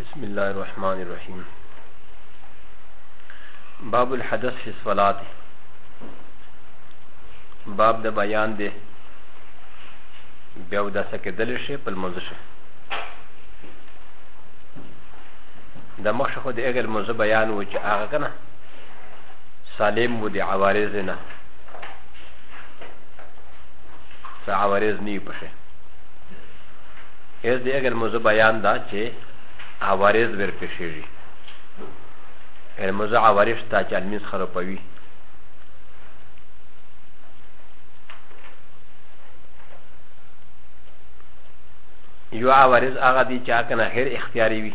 بسم الله الرحمن الرحيم باب الحدث في الصلاة باب د بیان دی بیا و داسه کېدلی شي په لمونځ شي د مخ شخو د هغې لمونځ بیان و چې هغه که نه سالم و د عوارض نه څه عوارض نه وي پکې از د اګر موضوع بیان دا چې عوارض ورپېښېږي اګر موضوع عوارض ته چې المنځ خرابوي یو عوارض هغه دي چې هغه نه غیر اختیاري وي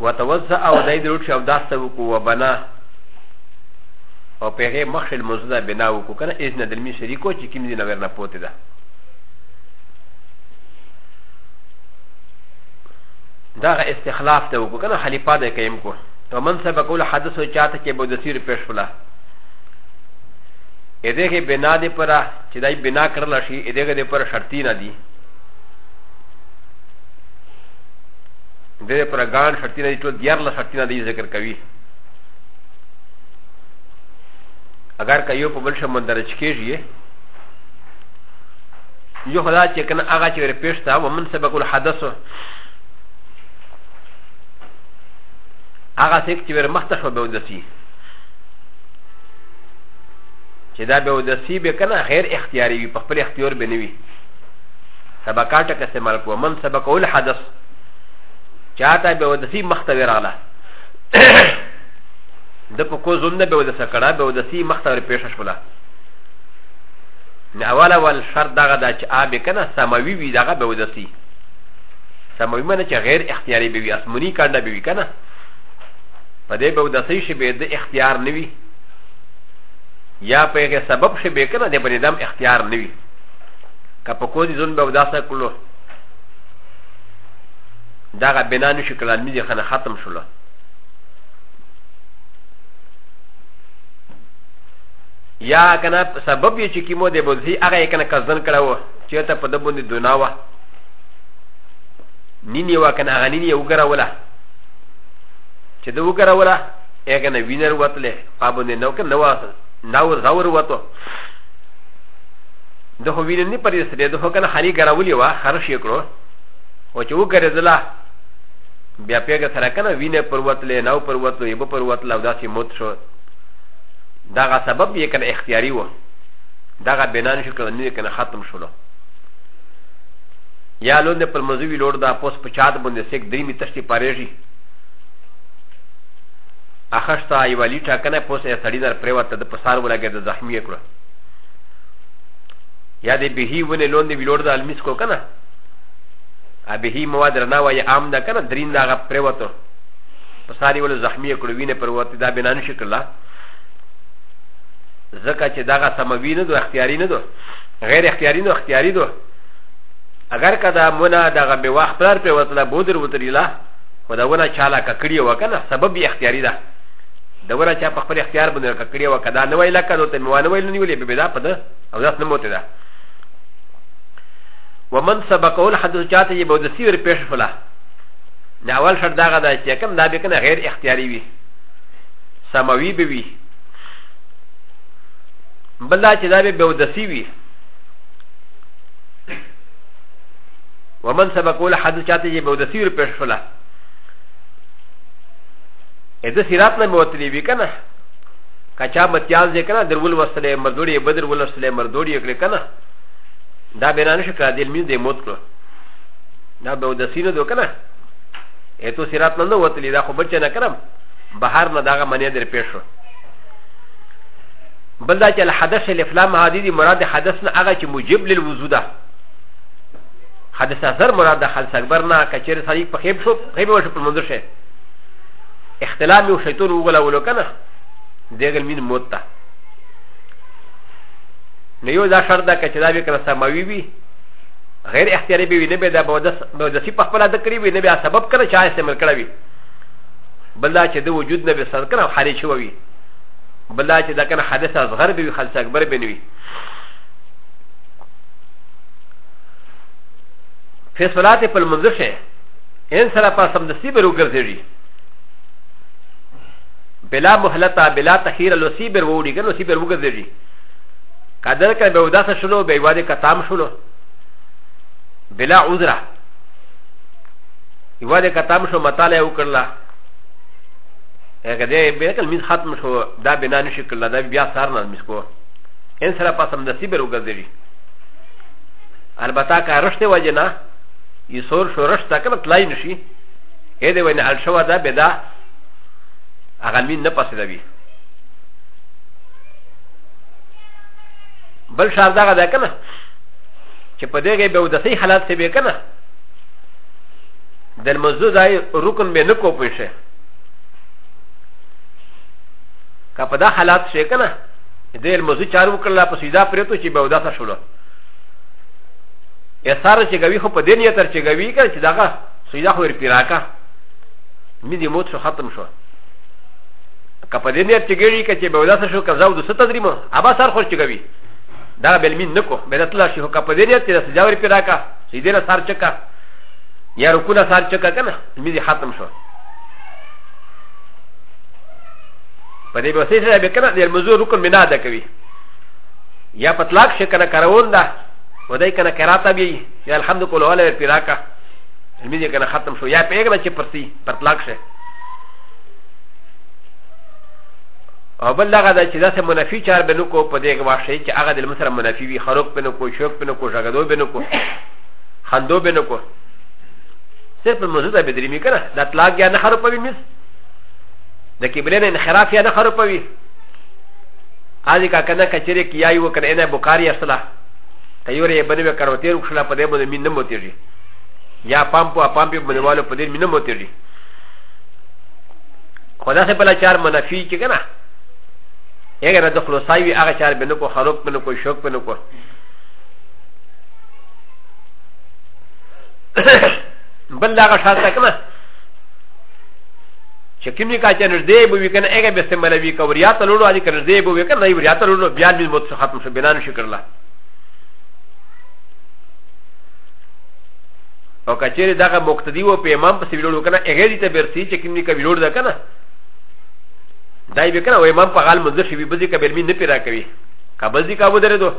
وتوزع او دای دروټ شو داس ته وکو و بنا او په هغه مخ شل مزدا بنا وکو کنه اذن د می شریکو چې کیم دي نه ورنه پوتې ده دا استخلاف ته وکو کنه خلیفہ د کیم کو ومن سبق ول حدث او چاته کې بو دسیر پیش فلا ا دې کې بنا دې پر چې دای بنا کړل شي ا دې کې پر شرطی نه دي دې پر ګان شرطي نه ټول دیار له شرطي نه دی ذکر کوي اگر که یو په بل شم مندرج کېږي یو خدا چې کنه هغه چې ور پېښ تا ومن سبق الحدث هغه څوک چې ور مخته شو به ودسی چې دا به ودسی به کنه غیر اختیاري وي په خپل اختیار به نه وي سبقاټه که استعمال کوو من سبق الحدث چاته به ودسی مخته وراله د په کو زوم نه به ودسه کړه به ودسی مخته ور پیښه شوله نه اوله ول شرط دغه دا چې آب کنه سماوي وي دغه به ودسی سماوي معنی چې غیر اختیاري به وي اسمنی کانده به وي کنه په دې به ودسی شي به د اختیار نه وي یا په هغه سبب شي به کنه د بنی دم اختیار نه وي که په کو دي زوم به وداسه کړو دا غا بنا نشو کلان می دی خانه ختم شولا یا کنه سبب یې چې کیمو دی بوزي هغه یې کنه کزن کړو چې ته په دبوندې دنا وا نینی وا کنه هغه نینی وګراوله چې د وګراوله هغه کنه وینر وتله پابوندې نو کنه نو نو زور وته د خو وینې نه پرې سره د خو کنه خالي ګراولي وا خرش یې کړو او چې وګرځلا بیا پیګه سره کنه وینې پر وتلې نو پر وتلو یې پر وتلو او داسې موت شو دغه سبب یې کنه اختیاري و دغه بنان شو کنه نه کنه ختم شولو یا لوند پر مزوی لوړ دا پوس په چات باندې سیک درې می تشتی پارېږي اخښتا یو لیټه کنه پوس یې سړی در پریوته د پسار ولګې د زخمی کړو یا د بهی ونې لوندې وي لوړ د المیس کو کنه ا بهی مواد رنا وایي عام ده کنه درین دا غ پریوتو په ساری ول زخمی کړو وینه پروت دا بنا نشي کړلا ځکه چې دا غ سموي نه دو اختیاري نه دو غیر اختیاري نه اختیاري دو اگر کدا منا دا غ به وخت پر پریوتله بودر وتریلا خو دا ونه چاله ککړی وکنه سبب اختیاري ده د ولا چا په خپل اختیار باندې لکه کړی و کدا نه وای لکه نو ته موانه ویل نیولې به بدا په ده او داس نه موته ده ومن سبق اول حدث چاته یې بود سیر پیش فلا نه اول شرط دا غدا چې کوم دا به کنه غیر اختیاري وي سماوي به وي بل دا چې دا به بود سی وي ومن سبق اول حدث چاته یې بود سیر پیش فلا ا د سیرات نه موتلی وی کنه کچا متیاز دې کنه درول وسلې مردوړي بدر ول وسلې مردوړي کړې کنه دا بنا نشه کړه دل می دې موت کړو دا به د سینو دو کنه ا تو سیرات نه وتلی دا خو بچ نه کړم بهر نه داغه منې در پیښ شو بل دا چې الحدث الافلام هادي دي مراد حدث نه هغه چې موجب للوضو ده حدث اثر مراد د خلص اکبر نه کچېر سړی په خیب شو خیب وشو په منځ شي اختلاف یو شیطان وګلا ولو کنه دغه مين موت ته نه یو دا شرط ده چې دا به کنه سماوي وي غیر اختیاري به وي نه به دا به د سی په خپل د کړی وي نه به سبب کنه چې استعمال کړی وي بل دا چې د وجود نه به سر کنه خارج شوی وي بل دا چې دا کنه حادث اصغر به وي خلص اکبر به نه وي فیصلات په منځ شه ان سره په سمدستي بر وګرځېږي بلا مهلته بلا تخیر له سی بر ووړي کنه سی بر وګرځېږي کدر کړه به وداسه شلو به واده کتام شلو بلا عذره واده کتام شو مطالعه وکړله هغه دې به کل مين ختم شو دا بنا نشي کړل دا بیا سار نه مسکو ان سره پاسم نصیب وګرځي البته کا رښتې وجه نه ي سور شورش ته کنه تلای نشي اې دې وینه حل شوه ده بدا هغه مين نه پسې دوي بل شار دغه ده کنه چې په دې کې به ودسي حالات څه به کنه د المزو ځای رکن به نه کو پېښه که په دا حالات شي کنه د المزو چارو کړل په سیدا پرې ته چې به وداسه شول ا س ا ر چې کوي خو په دې نیت تر چې کوي که چې دغه سجده خو ورپی راکه مې دې موت شو ختم شو که په دې نیت چې کوي که چې به وداسه شو که زه ودوسه تدریمه ابا سر خوش چې کوي دا به مين نکو به تل شي هو کپ دې نه چې سجا ور پیرا کا سیدې نه سار چکا یا رکو نه سار چکا کنه مې دې ختم شو په دې به سې سره به کنه دې مزور رکن بنا ده کوي یا پتلاک شي کنه کارون ده و دای کنه قرات بی یا الحمد کوله ولا پیدا کا می دې کنه ختم شو یا پیګره چې پرسی پرتلاک شه او بل هغه دا چې داسې منفي چار به نو کو په دې واشه چې هغه د مسره منفي وي خروق په نو کو شوق په نو کو ژغدو به نو کو خندو به نو کو صرف موجوده به درې می کنه د اطلاق یا نه خرو پوي مس د کبرین انحراف یا نه خرو پوي هذه کا کنه کچره کیای و کنه نه بخاری اصله که یو ری بنې به کارو تیر وکړه په دې باندې مين نه موتېږي یا پمپ او پمپ باندې والو په دې مين نه موتېږي خدا سے بلا چار منفی چې کنه هغه نه د خلاصای وی هغه چار بنو کو خروق بنو کو شوق بنو کو بل هغه شاته کنه چې کومې کا چې نږدې به وي کنه هغه به استعمالوي که وریا ته لوړو دي که نږدې به وي کنه وریا ته لوړو بیا لمونځ مت ختم شو بنا نشي کړله او که چېرې دغه مقتدي و په امام پسې ویلوړو کنه هغه دي ته برسي چې کومې کا ویلوړ ده کنه دای به کنه و امام په غال منځ شي به ځي که بلمي نه پیرا کوي که به ځي کا ودرېدو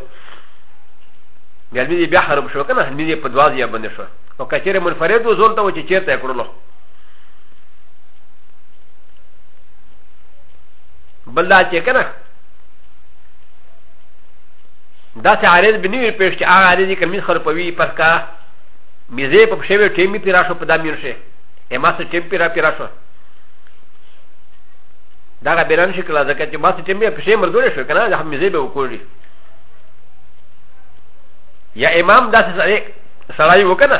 بلمي بیا خراب شو کنه مې په دواز یا باندې شو او که چېرې منفرد و زول ته و چې چېرته یې کړلو بل دا چې کنه دا چې عارض بنوي پېښ چې هغه عارض کې مې خر پوي پر کا مزه په شوی ټیم می پیرا شو په دامیر شي اما سه ټیم پیرا پیرا شو دا غا بیران شي کلا ځکه چې ما سه ټیم په شی مرزول شو کنه دا مزه به وکړي یا امام داسې سړی وکنه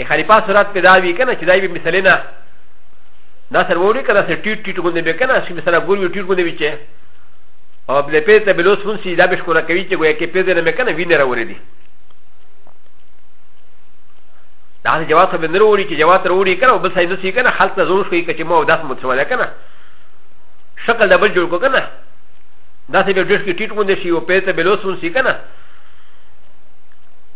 ا خلیفه صورت پیدا وی کنه چې دای به مثال نه دا سر وری کنه سر ټیټ ټیټ غوندې به کنه چې مثلا ګور وی ټیټ غوندې وی چې او بل په ته بلوس مون سي دا به شکر کوي چې ګویا کې په دې نه کنه وینره ورې دي دا د جواب خبر نه وری چې جواب تر وری کنه بل څه نه سي کنه خلک ته زور شوي چې مو داس مو څه کنه شکل د بل جوړ کو کنه دا سه به ډیس کې ټیټ غوندې شي او په ته بلوس مون سي کنه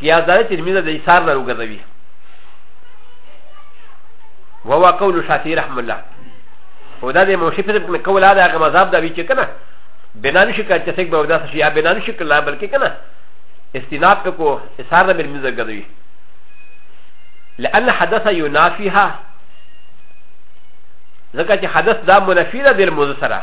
قياس دار چې ميزه د ايثار نه وګرځوي وهو قول الشافعي رحمه الله ودا د موشي په دې قول هذا هغه مذهب دا وی چې کنه بنا نشي کړ چې څنګه به ودا شي یا بنا نشي کړ بلکې کنه استناد په کو اثار نه ميزه ګرځوي لأن حدث ينافيها ځکه چې حدث دا منافي ده د موضوع سره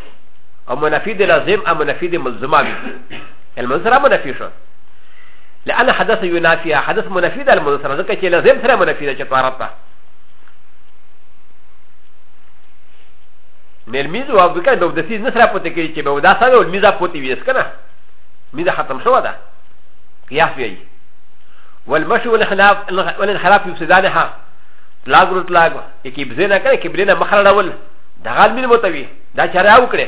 او منفي د لازم او منفي د ملزمه وي المنزل سره منفي شو لأن حدث ينافي حدث منفي د المنزل سره ځکه چې لازم سره منفي ده چې طهارت ده ن ا ل م ي ز و ا ب ك ا ب و د س ي ز ن س ر ا ب و ت ك ي ك ب و د ا س ا و ا ل م ي ز ا ب و ت ي س ك ن ا م ي ز ا ختم شو ده قياس بي و ا ل م ش و ا ل ا ن ح ر ا ف يفسدانها تلاغ رتلاغ ي ك ب ز ن ا ك ي ك ب ل ن ا مخرج اول د غال مين متوي دا چاره او کړې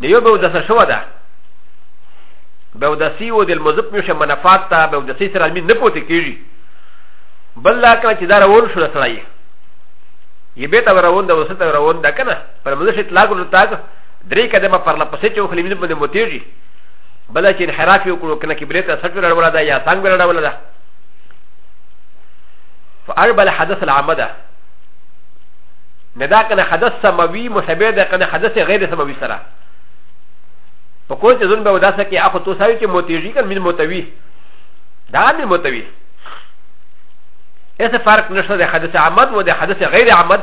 د یو به ودسه شو ده به ودسي و د المذب مې شه منفات ته به ودسي سره مين نه پوتې کیږي بل لا کنه چې دا راول شو سره یې یې به تا راول دا وسه ته راول دا کنه پر مزه شت لاګو نو تاګ درې قدمه پر لپسې چې خو لمین باندې متېږي بل چې انحراف یې وکړو کنه کې برې ته سټ راول دا یا څنګه راول دا فاربل حدث العمده نه دا کنه حدث سموي مشابه ده کنه حدث غیر سموي سره په کوم چې ځون به وداسه کې اخو تو ساوي چې موتیږي کنه من موتوي دا من موتوي هیڅ فرق نشته د حدث عمد و د حدث غیر عمد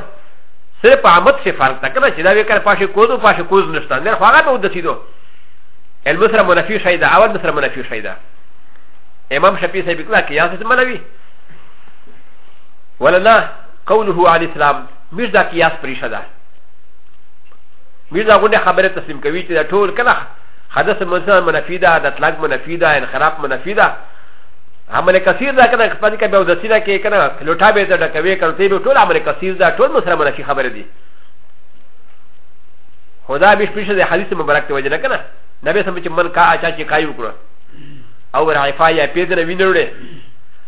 صرف عمد څخه فرق ده کنه چې دا وی کنه پاشه کوزو پاشه کوز نشته نه خو هغه به ودسیدو المسر منفي شي ده اول مسر منفي شي ده امام شفیع صاحب کلا کې یا څه منوي ولا نه قوله عليه السلام مش دا قياس پريشه ده مش دا غنده خبره تسليم کوي چې دا ټول کنه حدث منسان منفي ده د اطلاق منفي ده انخراف منفي ده عمل کثیر ده کنه خپل کې به ودسینه کې کنه لوټا به ده ډکوي کنه ته به ټول عمل کثیر ده ټول مسره منفي خبره دي خدا به پريشه ده حديث مبارک ته وجه نه کنه نبي سم چې من کا اچا چې کایو کړو او رعفا یا پیدنه وینړې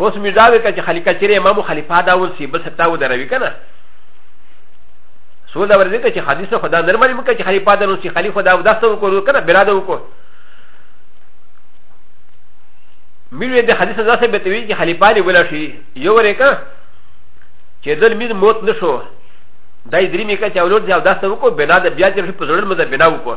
اوس مې دا وکړه چې خلیفه چیرې امام خلیفه دا ونسی بس تا و دروي کنه سو دا ورځي چې حدیث خدا نرمه مکه چې خلیفه دا ونسی خلیفه دا وداسته وکړو کنه بلاده وکړو مینه د حدیث دا څه به توی چې خلیفه دی ولا شي یو ورکه چې دل مين موت نشو دای درې میکه چې اولاد دی وداسته وکړو بلاده بیا چې په زړه مده بنا وکړو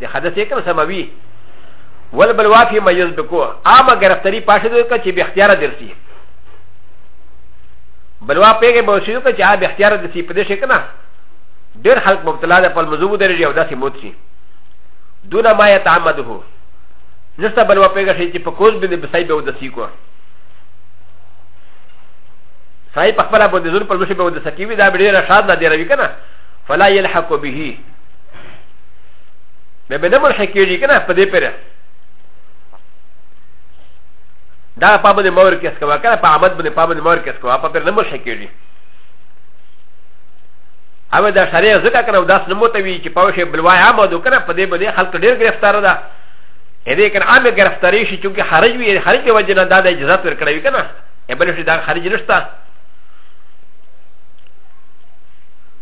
د حدث یې کوم سموي ول بل وافي ما یزبکو عامه ګرفتاری پاشه دوی که چې به اختیار درسي بل وا پیګه به شي که چې به اختیار درسي په دې شي کنه ډېر خلک مبتلا ده په مزوب درجه او داسې موت شي دون ما يتعمده نشته بل وا پیګه شي چې په کوز باندې بسای به ودسی کو سای په خپل باندې زور په لوشه به ودسکی وي دا ډېر شاد نه دی روي کنه فلا يلحق به به به نه مرشه کېږي که نه په دې پره دا په باندې مور کې اسکوا که نه په عامت باندې په باندې مور کې اسکوا په پر نه مرشه کېږي او دا شریع ځکه که نه داس نه موته وي چې پاوشه بلوای عامه دو که نه په دې باندې خلک ډېر ګرفتاره ده ا ل ي ك ن عام گرفتاري شي چونکه خارج وي خارج د وجه نه دا د اجازه تر کړی کنه ابل شي دا خارج نشته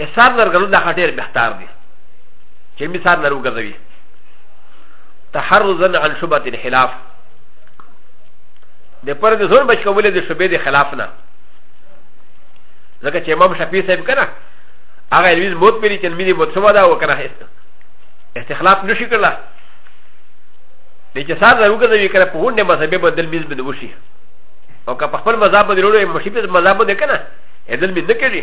اسار لرګلو دا خټیر بهتر دی چې می سار لرو ګرځوي تحرزا عن شبهه الخلاف د پر د زور بچ کولې د شبهه د خلاف نه ځکه چې امام شفیع صاحب کنه هغه الویز موت پیری چې مینه موت سوا دا وکنه استخلاف نشي کړلا د چې سار لرو ګرځوي کنه په ونه مذهب بدل میز بده وشي او که په خپل مذهب باندې وروړي مشي په مذهب باندې کنه ادل می نه کړی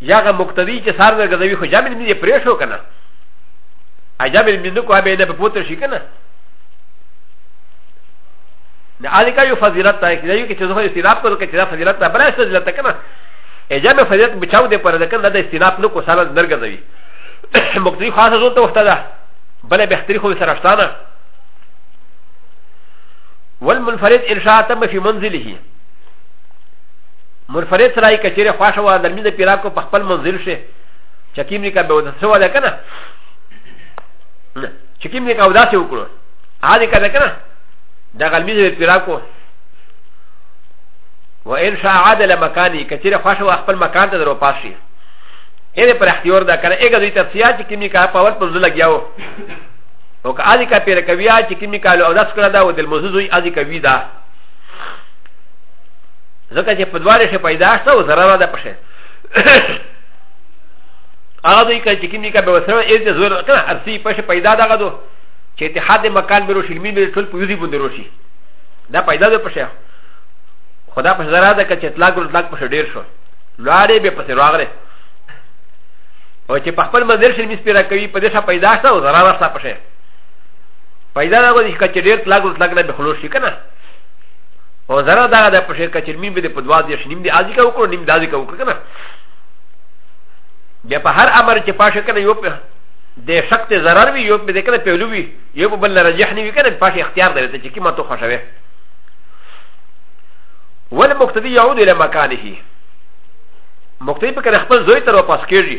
یا غا مقتدی چې سار نه غزوی خو جامل مې پرې شو کنه ا جامل مې نو کو به نه په پوتر شي کنه نه ا دې کا یو فضیلت ته کې یو کې چې زه استناب کول کې چې فضیلت ته بلای څه دلته کنه ا جامل فضیلت بچاو دې پر دکن د استناب نو کو سال نه غزوی مقتدی خاصه زو ته وخت ده بل بهتري خو سره شتانه والمنفرد ارشاد تم في منزله منفرد سره که چیرې خوښه وه د لمونځ پیرا کو په خپل منزل شي چې کیم نیکا به ودس شوه ده که نه چې کیم نیکا وداسې وکړو هغه دې که ده که نه دغه لمونځ به پیرا کو و ان شاء عدل مکانی که چیرې خوښه وه خپل مکان ته در وپاس شي ا ل ا ب ر ح ت ي و ر د ا كان ايغا زي تفسيا چي كيمي كا پاور پر زلا گياو او كا ادي كا پير كويا چي كيمي كا لو داس كرا دا و دل مزوزوي ادي كا ويدا ځکه چې په دواړه شي پیدا شته او ضرر ده پشه هغه دوی کله چې کیمی کا به وسره ایز د زور کنه ارسی پشه پیدا دغه دو چې اتحاد مکان به روشي می به ټول په یوزي باندې روشي دا پیدا ده پشه خدا په ضرر ده چې اطلاق ور اطلاق پشه ډیر شو لاره به پسې راغله او چې په خپل منځ شي می سپیرا کوي په دې شه پیدا شته او ضرر شته پشه پیدا دغه چې ډیر اطلاق ور اطلاق نه به خلوص شي کنه او زرا دا د پښې کچر مين به د په دوا دې شنیم دې ازي کا وکړو نیم دازي کا وکړو کنه بیا په هر امر چې پاشه کنه یو په د شک ته zarar وي یو په دې کنه پیلو وي یو په بل رجح نه وي کنه پاشه اختیار درته چې کیما تو خوشوي ول مقتدی یعود الی مکانه مقتدی په کنه خپل زوی تر واپس کیږي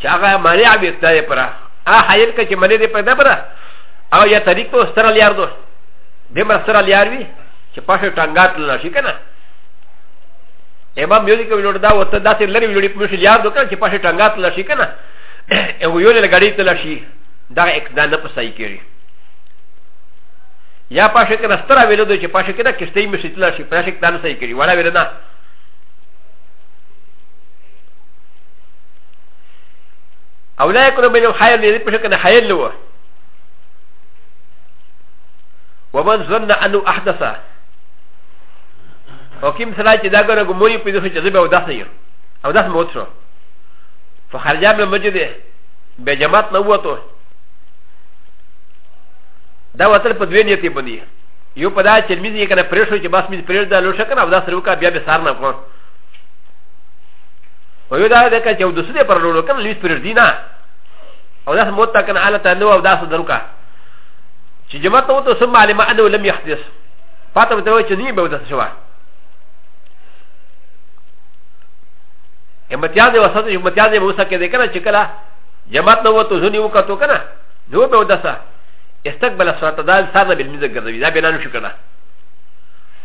چې هغه مانع وي دا یې پره هغه حایل که چې منې دې پیدا پره او یا طریق په ستره لیار دو دې مر ستره لیار وي چې پښه ټنګات لنه شي که نه امام یو دې کې ویلوړ دا وته داسې لرې ویلوړې په مشي لیار دو که چې پښه ټنګات لنه شي که نه او یو له غړی تل شي دا اقدام نه پسای کیږي یا پاشه کې نسترا ویلو دوی چې پاشه کې دا کشته مې شتل شي پاشه کې دا نه صحیح کیږي ولا ویل نه او لا يكون بين الحيل يريد بشكل ان حيل له ومن ظن انه احدث وكم سلا چې دا ګره ګموي په دې چې زبه او داس نه او داس موت شو فخرج من المسجد به جماعت نه وته دا وتل په دوی نیتي باندې یو په دا چې میز یې کنه پرېښو چې بس میز پرېږده لوشه کنه او داس روکا بیا به سار نه کړو و یو دا ده که چې د سودې پر لولو کنه لیست پرېږدي نه او داسې موت ته کنه حالت نه او داسې دروکه چې جماعت ته وته ثم علم انه لم يحدث پاته به ته چې نه به ودس شوه امتیاز یې وسط امتیاز یې وسه کې ده کنه چې کله جماعت نه وته ځنی وکړو کنه نو به ودسه استقبل الصلاه دال ساده بالمزه ګرځوي دا بنا نشو کنه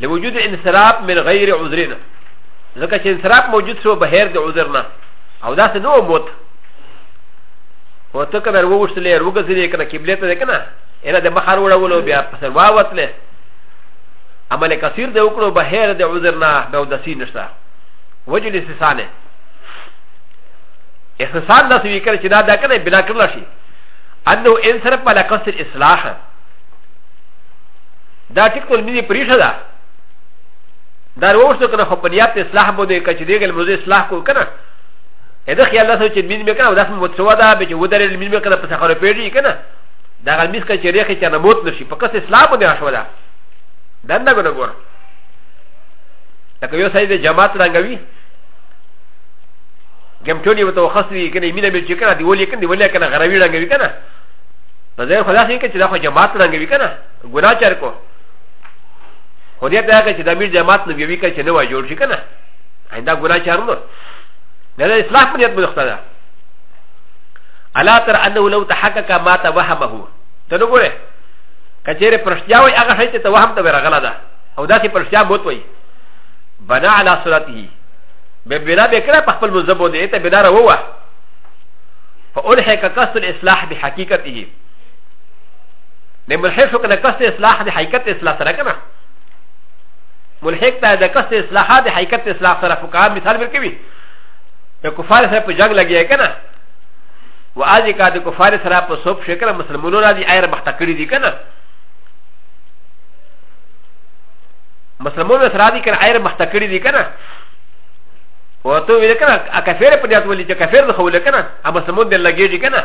لوجود انصراف من غیر عذرنا ځکه چې انصراف موجود شو بهر د عذر نه او داسې نه و موت او ته که وروغوښتلې وروګرځېدې که نه قبلې ته دی که نه ایله د مخه وروړولو بیا په سر واوتلې عمل کثیر د وکړو بهر د عذر نه د اودسي نشته وجه د استثانه استثان داسې وي که چې دا دا که نه بنا کړل شي انه انصرف على قصد الاصلاح دا ټیک ټول مینې پریښه ده دا وروسته کنه خو په نیت اصلاح بده کچ دیګه الموزه اصلاح کو کنه اده خیال له سوچ مين مې کنه داس مو څو دا به چې ودرې مين مې کنه په سخره پیډي کنه دا غل میس کچ ریخه چې نه موت نشي په کس اصلاح بده شو دا دنده ګره ګور لکه یو سړي د جماعت رنګوي ګمټونی وته وخصوي کنه مين مې چې کنه دی ولې کنه دی ولې کنه غروي رنګوي کنه نو زه خلاص یې کچ دا خو جماعت رنګوي کنه ګناه چر کو خو دې ته هغه چې د امیر جماعت نه ویوي که چې نه وای جوړ شي که نه دا ګناه چر نو نه د اصلاح په نیت مخته ده الا تر انه لو تحقق ما توهمه ته نو ګوره که چېرې پرشتیا وای هغه شی چې توهم ته ورغله ده او داسې پرشتیا موت وای بنا على صورته به بنا به کړه په خپل مذهب باندې ته بنا راووه فألحق قصد الإصلاح بحقيقته د ملحق شو که د قصد اصلاح د حقیقت اصلاح سره که نه ملحق ته د قصد اصلاح د حقیقت اصلاح سره فقها مثال ورکوي د کفار سره په جنگ لګیا که نه و آجی که د کفار سره په صوب شي که نه مسلمانو را دي آیر مخته کړي دي که نه مسلمانو سره دي که نه آیر مخته کړي دي که نه و ته ویل که نه کفر په نیت ولي چې کفر د خو ولي که نه مسلمان د لګېږي که نه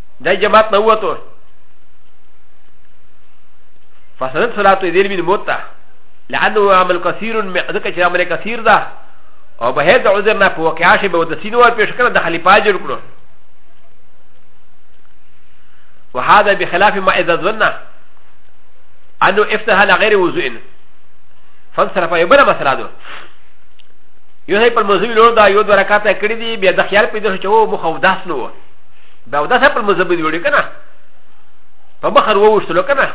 دای جماعت نه وته فسدت صلاته دیر من موتا لانه عمل کثیر ځکه چې عمل کثیر ده او به هیڅ عذر نه په واقعا شي به ودسین ور پیش کړه د خلیفہ جوړ کړو وهذا بخلاف ما اذا ظن انه افتح على غير وضوء فانصرف يبلغ مسرادو یو هی په موضوع لور دا یو دوه رکعاته کړی دی بیا د خیال پیدا شو چې و مخاو داس نو دا دا سپل مذهب دی وړي کنه په مخر ووشتلو کنه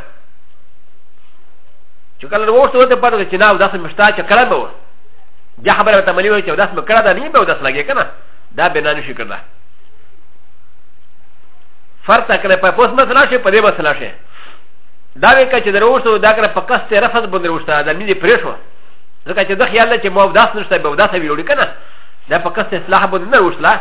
چې کله ووشتلو ته پاتې چې ناو داسې مشتا چې کړه به بیا خبره ته ملي وي چې داسې مکړه دا نه به داس لګي کنه دا بنا نشي کړه فرق کړه په پوس مسله شي په دې مسله شي دا وی کچ دروشتو دا کړه په کس ته رفض باندې وروشته دا نه دی پرېښو ځکه چې د خیال چې مو داس نشته به داسې ویلوړي کنه دا په کس ته اصلاح باندې نه وروشته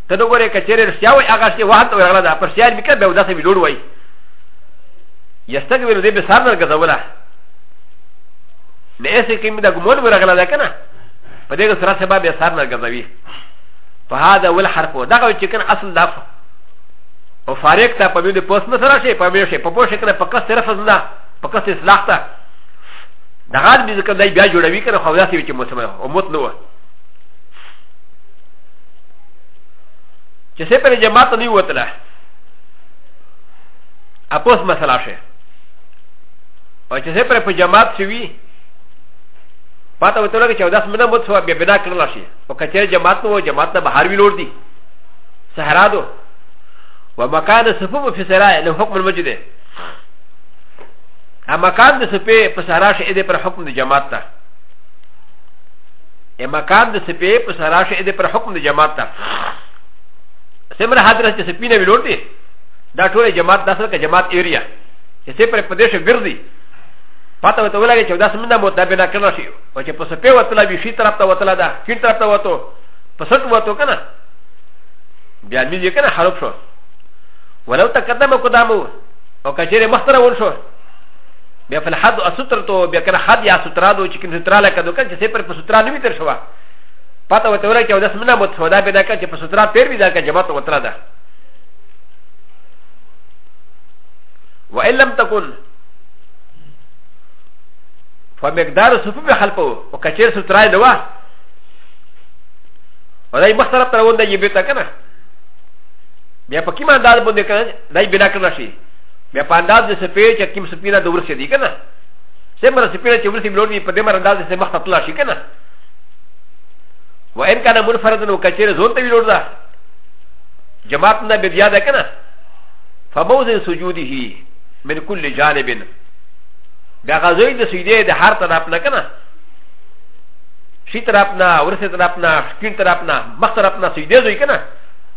ته د ګورې کچېرې رښتیا وایي هغه چې وخت ورغله ده پر سیار مې کړه به اوداسه مې جوړ وایي یستګ ویل دې به سر نه ګرځوله نه یې کې مې د ګمون ورغله ده که نه په دې سره سبا به سر نه ګرځوي په هذا ول حرف دغه چې کنه اصل دا او فارق ته په دې پوس نه سره شي په دې شي په پوس کنه په کس طرف نه په کس اصلاح ته د غار به ځکه دای بیا جوړوي کنه خو داسې چې موسم او موت نه و چې سه پر جماعت نه وتله اپوس مسله شه او چې سه پر په جماعت شوی پاته وته لګي چې داس منه مت سو بیا بنا کړل شي او کچې جماعت نو جماعت نه بهر وی لور دي صحرا دو ومکان صفو په صحرا له حکم المسجد اما کان د سپې په صحرا شي د پر حکم د جماعت ته ا مکان د سپی په سرا شي د پر حکم د جماعت ته سمره حضرت چې سپینه ویلوټ دی دا ټول جماعت داسره کې جماعت ایریا چې سې پر پدې شو ګرځي پته وته ولګي چې داس منده متابنه کړل شي او چې په سپی وتلا به شي طرف ته وتلا دا شي طرف ته وته په سټ وته کنه بیا مې یې کنه حرف شو ولو تقدم قدامو او کچېره مختره ول شو بیا فل حد او ستر تو بیا کنه حد یا سترا دو چې کوم سترا لکه دو کنه چې پر په سترا نه ویتر شوه پته وته ولا چې داس منه مت سودا به دا کنه چې په سترا پیر وی دا کنه جماعت وترا ده و ان لم تكن فمقدار صفو به خلقو او کچیر سترا نه وا او دای مختلف تر ونده یې به تا کنه بیا په کیما انداز باندې کنه دای بنا کړل شي بیا په انداز د سپی چې کوم سپی نه د ورسې دی که نه څومره سپی نه چې ورسې بلور وي په دې مر انداز سه مخته تللا شي که نه و ان کانه منفردن و کچېره ځون ته ویلور ده جماعت نه به زیاده که نه فموضع سجوده من كل جانب بیا غزوی د سجدې د هر طرف نه که نه شي طرف نه ورسې طرف نه شکین طرف نه مخ طرف نه سجدې ځوي که نه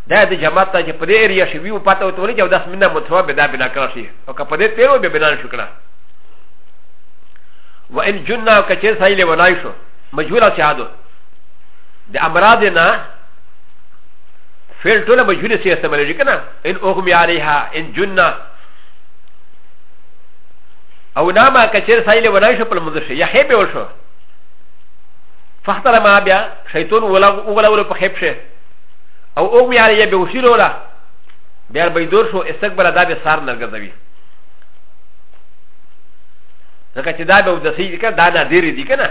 دا د جماعت ته چې په دې ایریا شي ویو پاته وته ولې چې داس مینه متوا به دا بنا کړی شي او که په دې تیرو به بنا شو کړه و ان جننا کچې سایله ولای شو مجهوله شهادو د امراض نه فعل ټول مجهوله سي استعمال شي کنه ان اغم عليها ان جننا او ناما کچې سایله ولای شو په مدرسه یا هي به وشو فختر ما بیا شیطان ولا ولا ولا په خېب شه او او بیا یې به وشیلو لا بیا به دور شو استقبال دا به سار نه ګرځوي ځکه چې دا به د سې کې دا نه ډېری دي کنه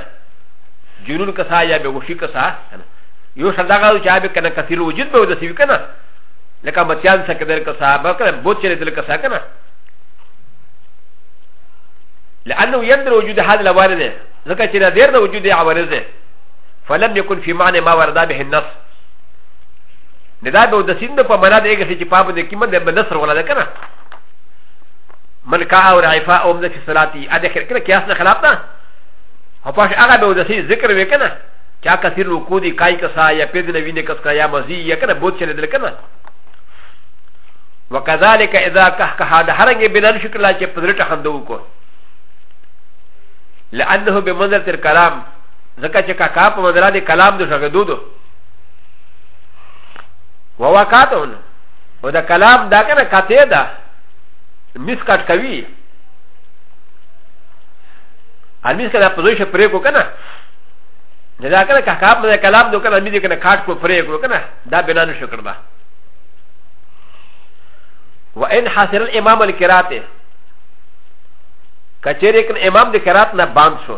جنون کسا یا به وشي کسا کنه یو شدا غو چې به کنه کثیر وجود به د سې کنه لکه متیان څخه در کسا به کنه بوت چې دل کسا کنه لانه يندر وجود هذا الوارد ذكر شيء غير وجود عوارض فلم يكن في معنى ما ورد به النص نه دا به د سیند په معنا دی چې په باندې کې من به نصر ولا ده کنه من کا او رایفا او من فی صلاتی ا د خیر کنه قیاس نه خلاف ده او پاش هغه به د سیند ذکر وکنه چا کثیر رکو دی کای کسا یا پید نه وینې کس کا یا مزی یا کنه بوت چلے دل کنه وکذالک اذا کح کح هذا هرنګ بلن شکل چې پدرټه خندو کو لانه بمنزله الكلام ځکه چې کاکا په مدرا د کلام د شګدو دو وواکاتون او د کلام دا کنه کاته ده میس کټ کوي ان میس کټ په دوی شه پرې کو کنه دا کنه کاکا په کلام دو کنه میس کنه کاټ کو پرې کو کنه دا بنا نشو کړبا وان حاصل الامام الکراته کچېرې کن امام د کرات نه باند شو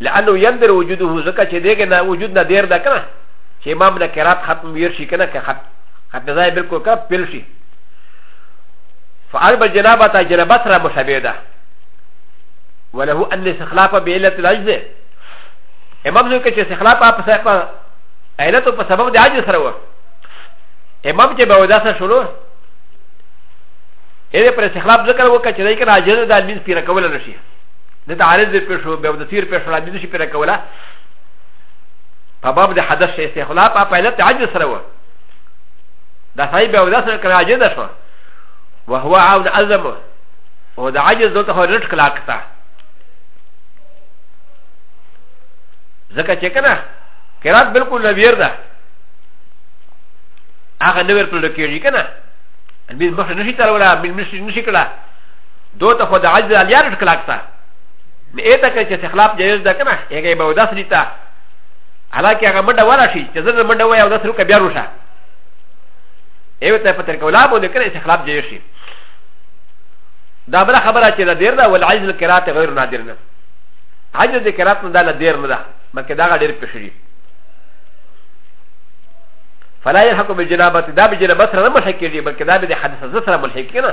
لانه يندر وجوده زکه چې دغه نه وجود نه دیر ده کنه چې امام نه قرات ختم ویر شي کنه که ختم ختم ځای بالکل کړه پیل شي فعل بجنابه ته جنابه سره مشابه ده وله ان استخلاف بعلة العجز امام زکه چې استخلاف په سبب علت په سبب د عجز سره و امام چې به وداسه شروع ا ل ا ب ر س خ ل ا ب ذكر وكا چه دايكا عجز دا مين في ركولا نشي د تعارض د پېښو به د تیر پېښو راځي نشي پیدا کوله په باب د حدث شي استخلا په پایله ته عجز سره و دا سړی به ودا سره کړه عجز شو وهو عون عزم او د عجز دوته هو رټ کلا کتا ځکه چې کنه قرات بالکل نویر ده هغه نویر پر لکېږي کنه بل مخ نشي ترولا بل مخ نشي کړه دو ته خو د عجز الیا رټ کلاک تا نه ایته که چې خلاف جایز ده کنه هغه به وداس لیتا حالکه هغه منډه ورا شي چې زړه منډه وای او داس روکه بیا روشه ایو ته پتر کولا بو نه کړي چې خلاف جایز شي دا بل خبره چې دا ډیر ده ول عجز القرات غیر نادر نه عجز د قرات نه دا ډیر نه ده بلکې دا ډیر پښړي فلا يلحق بالجنابه دا بجنابه سره ملحق کیږي بلکې دا به د حدث سره ملحق کیږي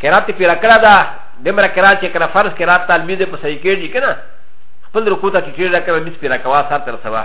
کرات یې پیرا کړه دا دمره کرات چې کنه فرض کرات ته المیز په صحیح کېږي کنه خپل رکوع ته ټیټې را کوي میز پیرا کوا سر تر سوا